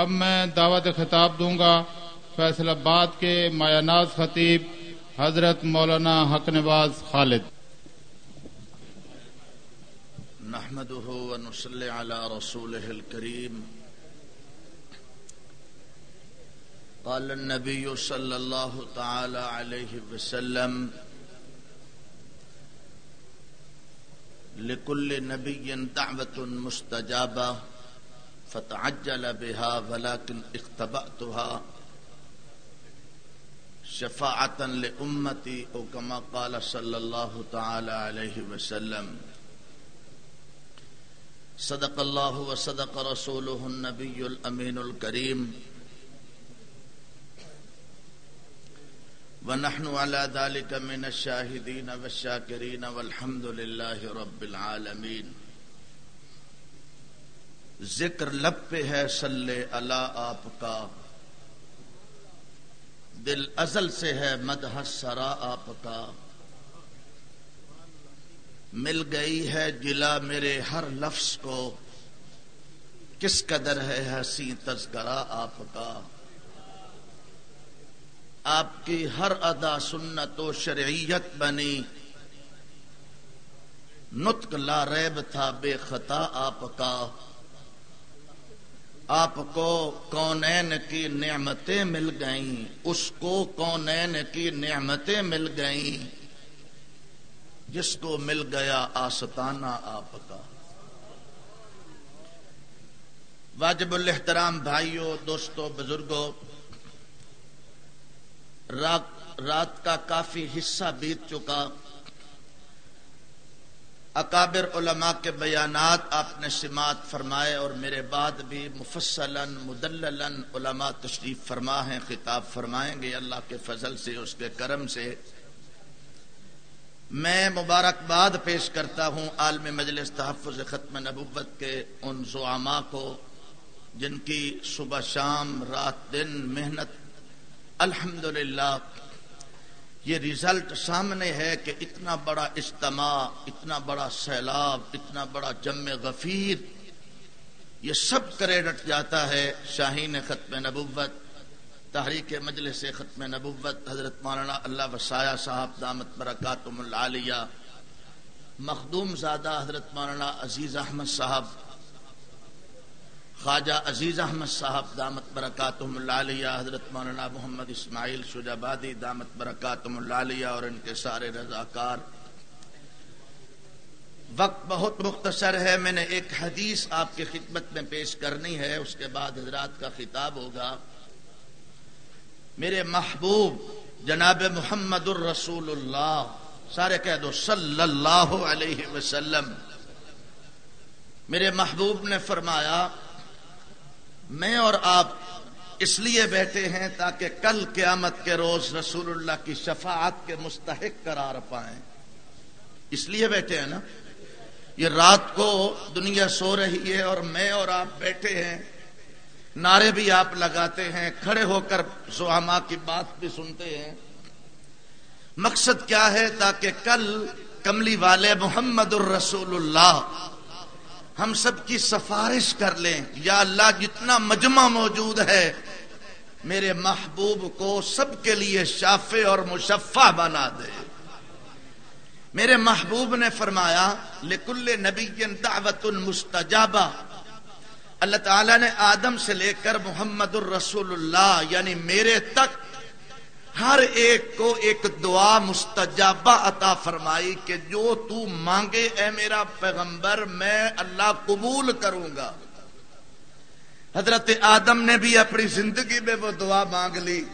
اب میں دعوت خطاب دوں گا فیصل آباد کے مایا ناز خطیب، حضرت مولانا حق نواز خالد۔ نحمده ونصلي على رسوله الكريم قال النبي صلى الله تعالى عليه وسلم لكل نبي دعوة مستجابة فتعجل بها ولكن اختبأتها شفاعة لأمتي أو كما قال صلى الله تعالى عليه وسلم. صدق الله وصدق رسوله النبي الأمين الكريم. ونحن على ذلك من الشاهدين والشاكرين والحمد لله رب العالمين. ذکر لب پہ ہے صلی اللہ آپ کا۔ دل ازل سے ہے مدح سرا آپ کا۔ مل گئی ہے گلا میرے ہر لفظ کو۔ کس قدر ہے ہنسی تذکرہ آپ کا۔ آپ کی ہر ادا سنت و شرعیت بنی۔ نطق لا ریب تھا بے خطا آپ کا۔ آپ کو کونین کی نعمتیں مل گئیں، اس کو کونین کی نعمتیں مل گئیں۔ جس کو مل گیا آستانہ آپ کا۔ واجب الاحترام بھائیوں دوستوں بزرگوں رات رات کا کافی حصہ بیت چکا۔ اکابر علماء کے بیانات آپ نے سماعت فرمائے اور میرے بعد بھی مفصلا، مدللا علماء تشریف فرما ہیں، خطاب فرمائیں گے اللہ کے فضل سے، اس کے کرم سے۔ میں مبارکباد پیش کرتا ہوں عالم مجلس تحفظ ختم نبوت کے ان زعما کو، جن کی صبح شام، رات دن، محنت الحمد یہ رزلٹ سامنے ہے کہ اتنا بڑا اجتماع اتنا بڑا سیلاب، اتنا بڑا جم غفیر، یہ سب کریڈٹ جاتا ہے شاہین ختم نبوت، تحریک مجلس ختم نبوت، حضرت مولانا اللہ وسایہ صاحب دامت برکاتم العالیہ، مخدوم زادہ حضرت مولانا عزیز احمد صاحب خواجہ عزیز احمد صاحب، دامت برکاتم العالیہ حضرت مولانا محمد اسماعیل شجابادی، دامت برکاتم العالیہ اور ان کے سارے رضاکار۔ وقت بہت مختصر ہے، میں نے ایک حدیث آپ کی خدمت میں پیش کرنی ہے، اس کے بعد حضرات کا خطاب ہوگا۔ میرے محبوب جناب محمد الرسول اللہ، سارے کہہ دو صلی اللہ علیہ وسلم۔ میرے محبوب نے فرمایا میں اور آپ اس لیے بیٹھے ہیں تاکہ کل قیامت کے روز رسول اللہ کی شفاعت کے مستحق قرار پائیں۔ اس لیے بیٹھے ہیں نا۔ یہ رات کو دنیا سو رہی ہے اور میں اور آپ بیٹھے ہیں۔ نعرے بھی آپ لگاتے ہیں، کھڑے ہو کر سہاما کی بات بھی سنتے ہیں۔ مقصد کیا ہے تاکہ کل کملی والے محمد الرسول اللہ ہم سب کی سفارش کر لیں۔ یا اللہ، جتنا مجمع موجود ہے، میرے محبوب کو سب کے لیے شافع اور مشفع بنا دے۔ میرے محبوب نے فرمایا، لکل نبی دعوت المستجابہ اللہ تعالیٰ نے آدم سے لے کر محمد الرسول اللہ یعنی میرے تک ہر ایک کو ایک دعا مستجابہ عطا فرمائی کہ جو تو مانگے، اے میرا پیغمبر، میں اللہ قبول کروں گا۔ حضرت آدم نے بھی اپنی زندگی میں وہ دعا مانگ لی۔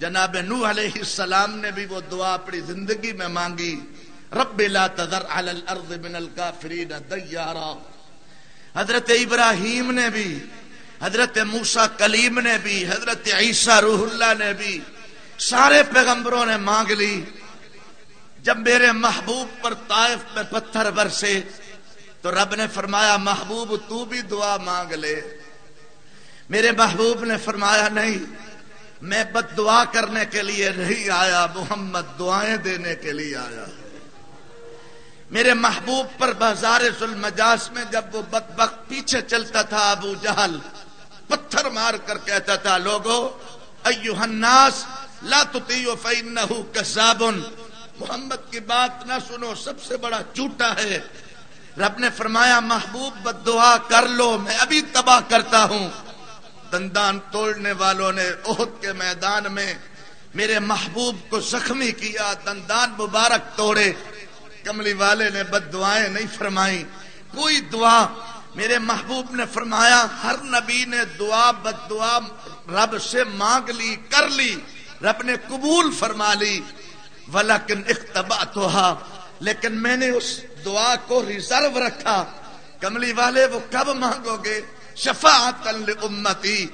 جناب نو علیہ السلام نے بھی وہ دعا اپنی زندگی میں مانگی۔ رب لا تذر علی الارض من الكافرین دیارا۔ حضرت ابراہیم نے بھی، حضرت موسا کلیم نے بھی، حضرت عیسیٰ روح اللہ نے بھی سارے پیغمبروں نے مانگ لی۔ جب میرے محبوب پر طائف میں پتھر برسے، تو رب نے فرمایا، محبوب تو بھی دعا مانگ لے۔ میرے محبوب نے فرمایا، نہیں، میں بد دعا کرنے کے لیے نہیں آیا، محمد دعائیں دینے کے لیے آیا۔ میرے محبوب پر بازار المجاس میں جب وہ بدبخت پیچھے چلتا تھا، ابو جہل پتھر مار کر کہتا تھا، لوگو ایوہ الناس لا تطیعو فینہو کذابن محمد کی بات نہ سنو، سب سے بڑا چوٹا ہے۔ رب نے فرمایا، محبوب بد دعا کر لو، میں ابھی تباہ کرتا ہوں۔ دندان توڑنے والوں نے عہد کے میدان میں میرے محبوب کو زخمی کیا، دندان مبارک توڑے۔ کملی والے نے بد دعائیں نہیں فرمائی کوئی دعا، میرے محبوب نے فرمایا، ہر نبی نے دعا بد دعا رب سے مانگ لی، کر لی۔ رب نے قبول فرما لی، ولیکن اختبا تو لیکن میں نے اس دعا کو ریزرو رکھا۔ کملی والے، وہ کب مانگو گے؟ شفاعت امتی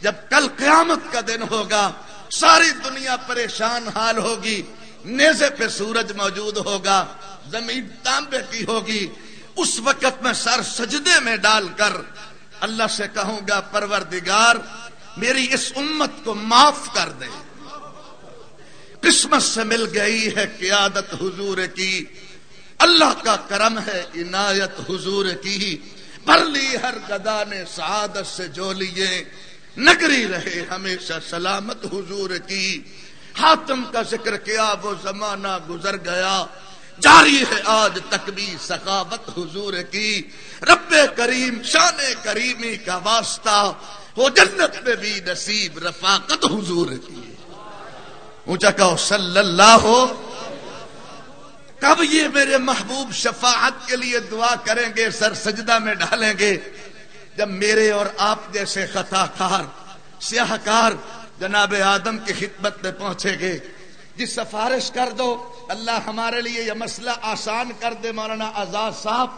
جب کل قیامت کا دن ہوگا، ساری دنیا پریشان حال ہوگی، نیزے پہ سورج موجود ہوگا، زمین تانبے کی ہوگی۔ اس وقت میں سر سجدے میں ڈال کر اللہ سے کہوں گا، پروردگار، میری اس امت کو معاف کر دے۔ قسمت سے مل گئی ہے قیادت حضور کی۔ اللہ کا کرم ہے عنایت حضور کی۔ پر لی ہر گدا نے سعادت سے جو لیے۔ نگری رہے ہمیشہ سلامت حضور کی۔ حاتم کا ذکر کیا وہ زمانہ گزر گیا۔ جاری ہے آج تک بھی سخاوت حضور کی۔ رب کریم شان کریمی کا واسطہ۔ وہ جنت میں بھی نصیب رفاقت حضور کی۔ اونچا کہو، صلی اللہ ہو. کب یہ میرے محبوب شفاعت کے لیے دعا کریں گے، سر سجدہ میں ڈالیں گے؟ جب میرے اور آپ جیسے خطا کار سیاہ کار جناب آدم کی خدمت میں پہنچے گے۔ جی سفارش کر دو، اللہ ہمارے لیے یہ مسئلہ آسان کر دے، مولانا آزاد صاحب۔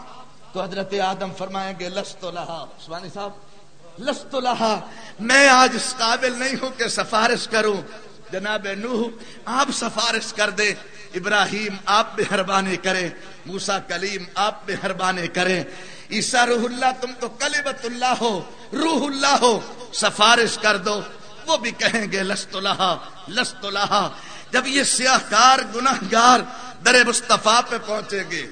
تو حضرت آدم فرمائیں گے، لست لہا، سوانی صاحب، لست لہا۔ میں آج اس قابل نہیں ہوں کہ سفارش کروں۔ جناب نوح، آپ سفارش کر دے، ابراہیم آپ مہربانی کریں موسا کلیم آپ مہربانی کریں۔ عیسا روح اللہ، تم تو کلیبت اللہ ہو، روح اللہ ہو، سفارش کر دو۔ وہ بھی کہیں گے، لست لہا لست لہا جب یہ سیاہ کار گناہ گار در مصطفیٰ پہ پہنچے گے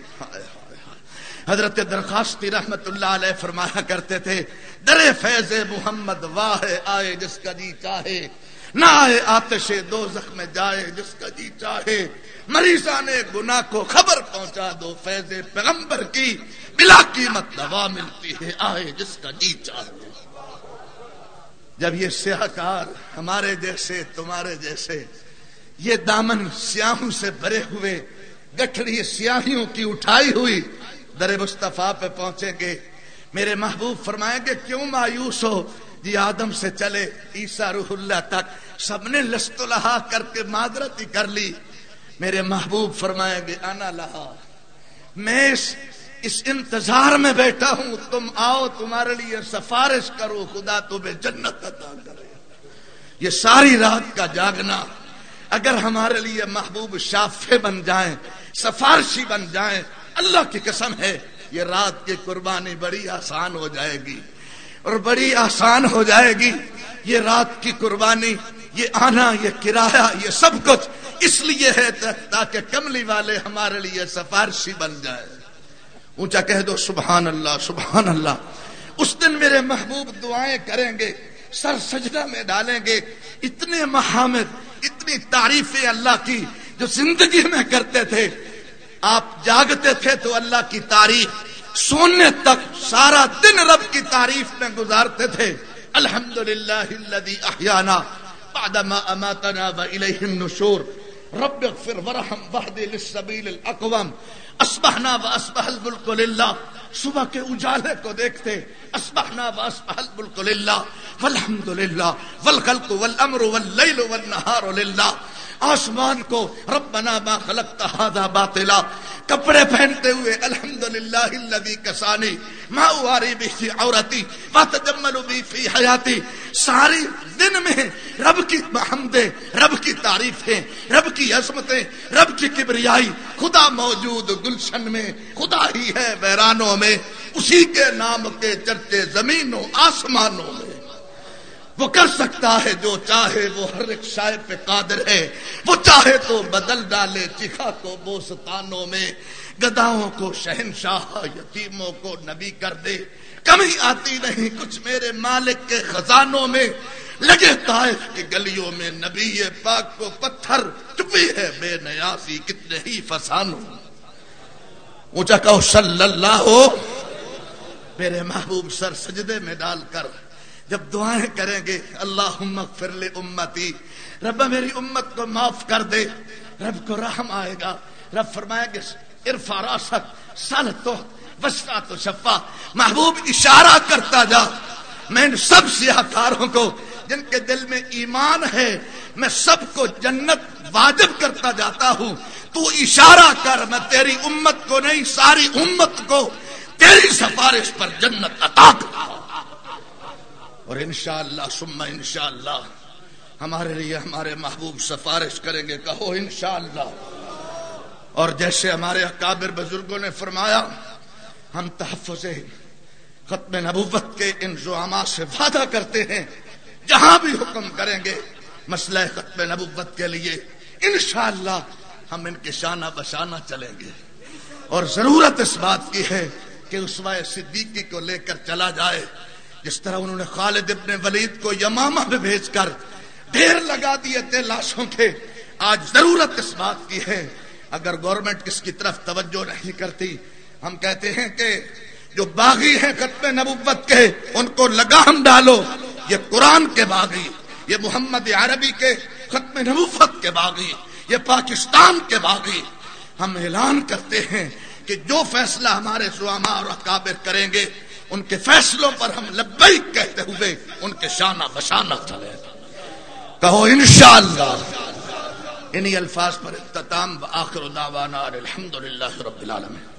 حضرت درخواستی رحمت اللہ علیہ فرمایا کرتے تھے، در فیض محمد واہ آئے جس کا جی چاہے۔ نہ آئے آتش دو زخم جائے جس کا جی چاہے۔ مریضان گناہ کو خبر پہنچا دو، فیض پیغمبر کی بلا قیمت دوا ملتی ہے، آئے جس کا جی چاہے۔ جب یہ سیاہ کار ہمارے جیسے، تمہارے جیسے، یہ دامن سیاہوں سے بھرے ہوئے، گٹھڑی سیاہیوں کی اٹھائی ہوئی در مصطفیٰ پہ پہنچیں گے۔ میرے محبوب فرمائیں گے، کیوں مایوس ہو؟ جی آدم سے چلے عیسا روح اللہ تک، سب نے لست لہا کر کے معذرت ہی کر لی۔ میرے محبوب فرمائیں گے آنا لہا۔ میں اس اس انتظار میں بیٹھا ہوں، تم آؤ، تمہارے لیے سفارش کرو، خدا تمہیں جنت عطا کرے۔ یہ ساری رات کا جاگنا، اگر ہمارے لیے محبوب شافے بن جائیں، سفارشی بن جائیں، اللہ کی قسم ہے، یہ رات کی قربانی بڑی آسان ہو جائے گی۔ اور بڑی آسان ہو جائے گی۔ یہ رات کی قربانی، یہ آنا، یہ کرایہ، یہ سب کچھ اس لیے ہے تاکہ کملی والے ہمارے لیے سفارشی بن جائے۔ اونچا کہہ دو، سبحان اللہ سبحان اللہ۔ اس دن میرے محبوب دعائیں کریں گے، سر سجدہ میں ڈالیں گے۔ اتنے محامد، اتنی تعریفیں اللہ کی جو زندگی میں کرتے تھے۔ آپ جاگتے تھے تو اللہ کی تعریف سونے تک سارا دن رب کی تعریف میں گزارتے تھے۔ الحمد للہ احیانا بعدما اماتنا و الیہ النشور۔ رب اغفر ورحم وحدی للسبیل الاقوام اسبحنا و اسبح الملک للہ۔ صبح کے اجالے کو دیکھتے اسبحنا و اسبح الملک للہ۔ والحمد للہ والخلق والامر واللیل والنہار للہ۔ آسمان کو ربنا ما خلقت هذا باطلا۔ کپڑے پہنتے ہوئے الحمد للہ کسانی ماواری بھی فی عورتی وتجمل بھی فی حیاتی، ساری دن میں رب کی محمدیں رب کی تعریفیں، رب کی عظمتیں، رب کی کبریائی، خدا موجود گلشن میں، خدا ہی ہے ویرانوں میں، اسی کے نام کے چرچے زمینوں، آسمانوں میں۔ وہ کر سکتا ہے جو چاہے، وہ ہر ایک شاعر پہ قادر ہے۔ وہ چاہے تو بدل ڈالے چکھا کو بوستانوں میں۔ گداؤں کو، شہنشاہ، یتیموں کو نبی کر دے۔ کمی آتی نہیں کچھ میرے مالک کے خزانوں میں۔ لگے طائف کی گلیوں میں نبی پاک کو پتھر۔ چپی ہے بے نیاسی کتنے ہی فسانوں۔ اونچا کہو صلی اللہ ہو۔ میرے محبوب سر سجدے میں ڈال کر۔ جب دعائیں کریں گے اللہ فرل امتی رب میری امت کو معاف کر دے، رب کو رحم آئے گا۔ رب فرمائے گے عرفا راست سل تو بستا تو، شفا۔ محبوب اشارہ کرتا جا۔ میں ان سب سیاہ کاروں کو، جن کے دل میں ایمان ہے، میں سب کو جنت واجب کرتا جاتا ہوں۔ تو اشارہ کر، میں تیری امت کو نہیں، ساری امت کو، تیری سفارش پر جنت عطا کرتا اور انشاءاللہ، ثم انشاءاللہ، ہمارے لیے ہمارے محبوب سفارش کریں گے، کہو انشاءاللہ۔ اور جیسے ہمارے اکابر بزرگوں نے فرمایا، ہم تحفظ ختم نبوت کے ان زعما سے وعدہ کرتے ہیں، جہاں بھی حکم کریں گے، مسئلہ ختم نبوت کے لیے، انشاءاللہ ہم ان کے شانہ بشانہ چلیں گے۔ اور ضرورت اس بات کی ہے کہ اسوائے صدیقی کو لے کر چلا جائے۔ جس طرح انہوں نے خالد ابن ولید کو یمامہ میں بھیج کر ڈھیر لگا دیے تھے لاشوں کے، آج ضرورت اس بات کی ہے۔ اگر گورنمنٹ کس کی طرف توجہ نہیں کرتی، ہم کہتے ہیں کہ جو باغی ہیں ختم نبوت کے، ان کو لگام ڈالو۔ یہ قرآن کے باغی، یہ محمد عربی کے ختم نبوت کے باغی، یہ پاکستان کے باغی۔ ہم اعلان کرتے ہیں کہ جو فیصلہ ہمارے سواما اور اکابر کریں گے ان کے فیصلوں پر ہم لبیک کہتے ہوئے ان کے شانہ بشانہ چلے۔ کہو انشاءاللہ، انہی الفاظ پر اختتام آخر دعوانا الحمدللہ رب العالمین۔